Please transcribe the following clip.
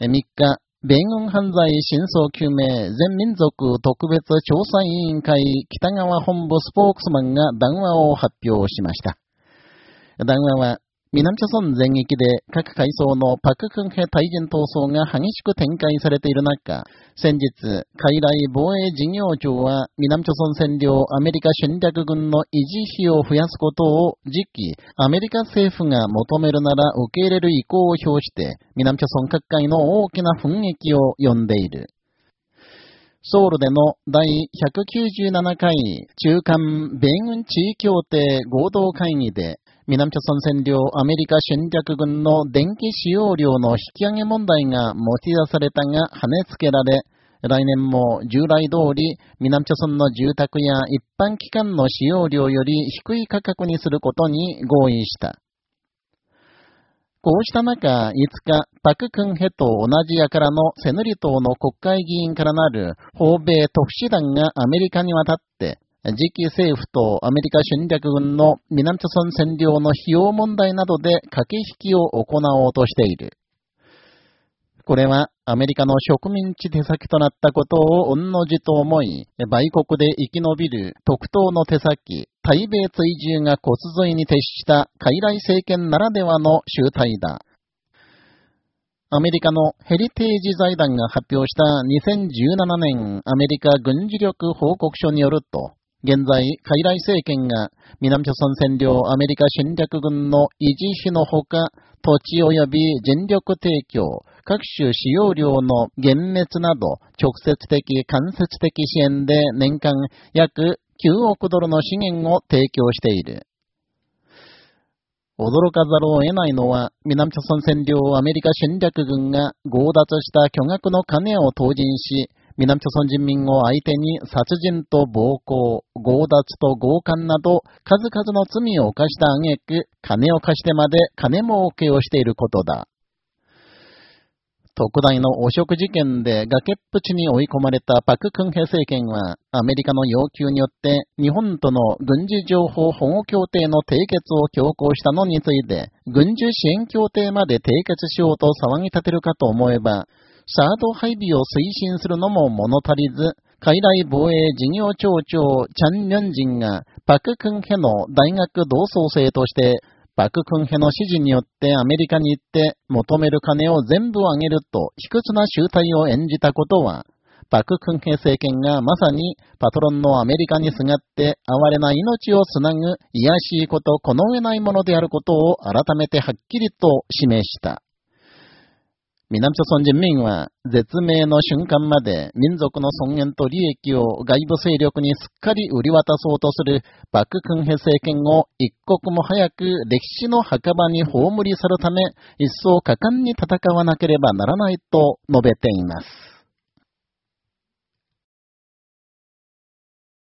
3日、米軍犯罪真相究明全民族特別調査委員会北側本部スポークスマンが談話を発表しました。談話は、南朝村全域で各階層のパククンヘ対人闘争が激しく展開されている中、先日、海来防衛事業庁は南朝村占領アメリカ戦略軍の維持費を増やすことを次期アメリカ政府が求めるなら受け入れる意向を表して、南朝村各界の大きな雰囲気を呼んでいる。ソウルでの第197回中間米軍地位協定合同会議で、南朝鮮占領アメリカ戦略軍の電気使用量の引き上げ問題が持ち出されたが跳ねつけられ、来年も従来通り南朝鮮の住宅や一般機関の使用量より低い価格にすることに合意した。こうした中、5日、パククンヘと同じやからのセヌリ島の国会議員からなる訪米特使団がアメリカに渡って、次期政府とアメリカ戦略軍の南朝鮮占領の費用問題などで駆け引きを行おうとしている。これはアメリカの植民地手先となったことを御の字と思い、売国で生き延びる特等の手先、対米追従が骨髄に徹した傀儡政権ならではの集体だ。アメリカのヘリテージ財団が発表した2017年アメリカ軍事力報告書によると、現在、傀儡政権が南朝鮮占領アメリカ侵略軍の維持費のほか、土地及び人力提供、各種使用量の減滅など、直接的、間接的支援で年間約9億ドルの資源を提供している。驚かざるを得ないのは、南朝鮮占領アメリカ侵略軍が強奪した巨額の金を投人し、南朝鮮人民を相手に殺人と暴行、強奪と強姦など数々の罪を犯した挙句、金を貸してまで金儲けをしていることだ。特大の汚職事件で崖っぷちに追い込まれたパク・クンヘ政権は、アメリカの要求によって日本との軍事情報保護協定の締結を強行したのについて、軍事支援協定まで締結しようと騒ぎ立てるかと思えば、サード配備を推進するのも物足りず、海来防衛事業庁長チャン・ニョンジンがパク・クンヘの大学同窓生として、パク・クンヘの指示によってアメリカに行って求める金を全部あげると卑屈な集体を演じたことは、パク・クンヘ政権がまさにパトロンのアメリカにすがって哀れな命をつなぐ癒しいことこの上ないものであることを改めてはっきりと示した。南朝鮮人民は絶命の瞬間まで民族の尊厳と利益を外部勢力にすっかり売り渡そうとするパククンヘ政権を一刻も早く歴史の墓場に葬り去るため一層果敢に戦わなければならないと述べています。